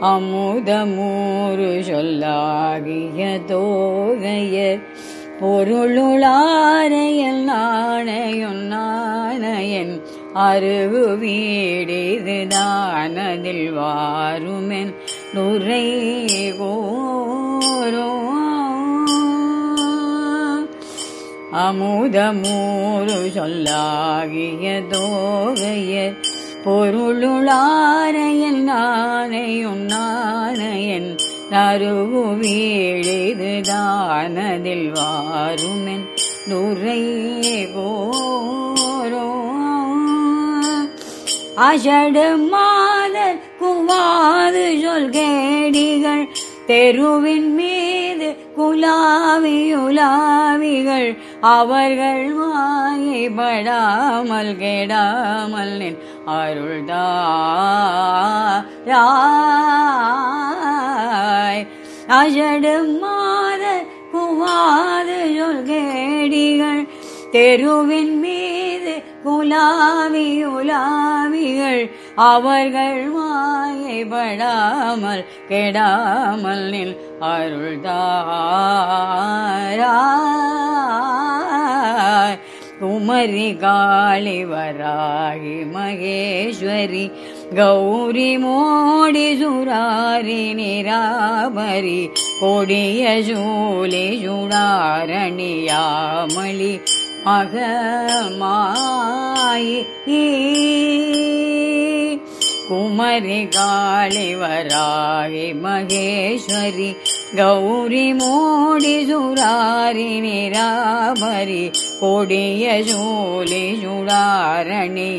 அமுதமூறு சொல்லாகிய தோகைய பொருளுளாரையல் நாணயம் நாணயன் அருகு வீடிது தானதில் வாருமென் நுரை கோரோ. அமுதமூறு சொல்லாகிய தோகையர் பொருளுளாரையன் நாணயம் நாணயன் நருகு வீழிது தானதில் வாருமென் நுரை போரோ. அஷடு மாதர் குவாது சொல் கேடிகள் தெருவின் மீது குலாவியுலாவிகள் அவர்கள் வாயைப்படாமல் கெடாமல் நின் அருள்தாய் அஜடு மாத குவாது சொல்கேடிகள் தெருவின் மீது குலாவி உலாவிகள் அவர்கள் வாயைப்படாமல் கெடாமல் நின் அருள்தாராய் குமரி காளி வராகி மகேஸ்வரி கௌரி மோடி சுராரி நிராபரி கொடிய சூலி சுடாரணியாமளி மகமாயி कुमरिकाली वरागी मगेश्वरि गौरी मोडी सूरारि निरा भरी ओडियजोली सूरारी मी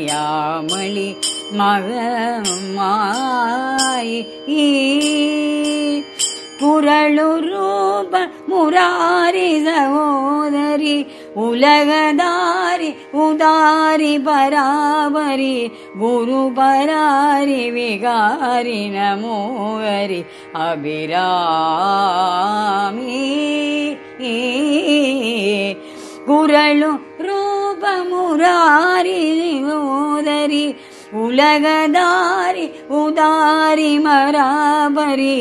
पुरळप मरारी सगोदरी குரளு ரூப முராரி சகோதரி உலகதாரி உதாரி பராபரி குரு பராரி விகாரி நமோகரி அபிராமி குரளு ரூப முராரி சகோதரி உலகதாரி உதாரி மராபரி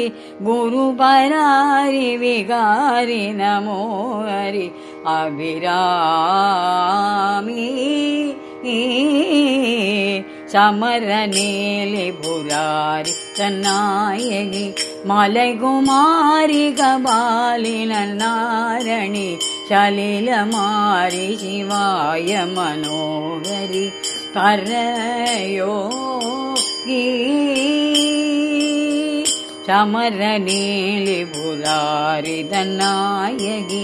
குரு பராரி விகாரி मि ई पुरारि नील मलयकुमारि तन्नायगि मलय कुमारी शिवाय मनोहरि करयो समरनील पुरारि तन्नायगि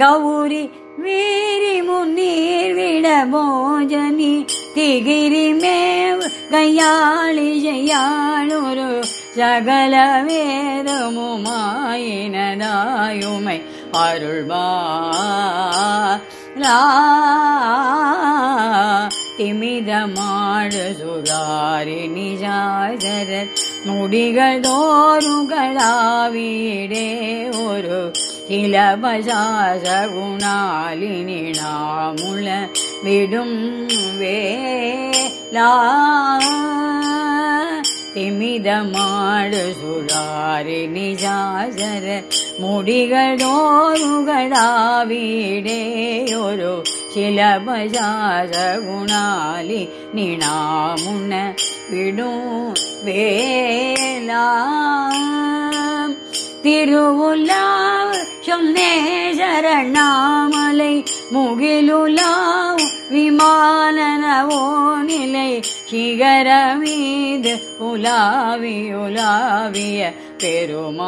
ഗൗരി വീരി മുന്നീർ വിട മോജനി തിഗിരി മേവ് കയ്യാളി ചെയ്യാനൊരു സകല വേദമുമായിനതായുമൈ അരുൾമാ मुडीगडोरु ഒരു वरु വിടും निणामु विडुवेमिदमा निजा मुडिगडोरु वीडेरु शिला बजा सगुणली नि சிலபசாச விடும் வேலா திருவுலாவ் சொன்னே சரணாமலை முகிலுலாவ் விமானனவோ நிலை சிகரமீது உலாவி உலாவிய பெருமாளே.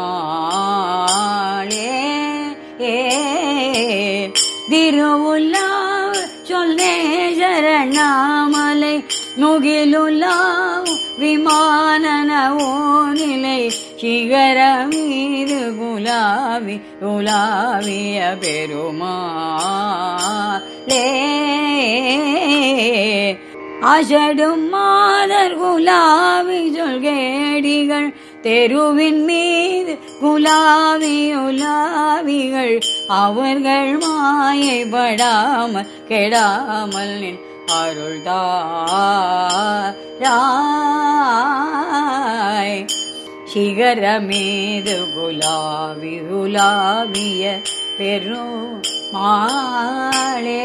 ஏ திருவுலாவ் சொன்னே சரணாமலை முகிலுலாவும் விமானனவோ நிலை சிகர மீது குலாவி குலாவிய பெருமாளே. அசடும் மாதர் குலாவி சொல்கேடிகள் தெருவின் மீது குலாவி உலாவிகள் அவர்கள் மாயைப்படாமல் கெடாமல் நின் அருள்தாய் சிகரமேது குலாவி குலாவிய பெரும் மாளே